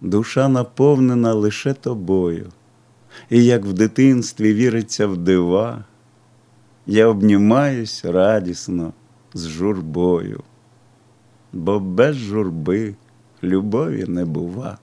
душа наповнена лише тобою, і як в дитинстві віриться в дива, я обнімаюсь радісно з журбою, бо без журби любові не бува.